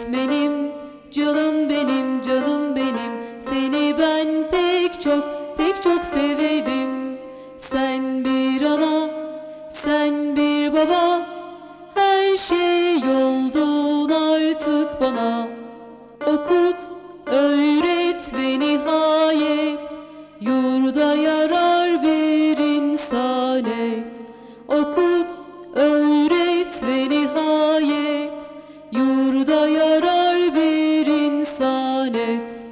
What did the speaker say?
öğretmenim Canım benim, canım benim. Seni ben pek çok, pek çok severim. Sen bir ana, sen bir baba. Her şey oldun artık bana. Okut, öğret ve nihayet. Yurda yarar bir insan et Okut, öğret Yurda yarar bir insan et.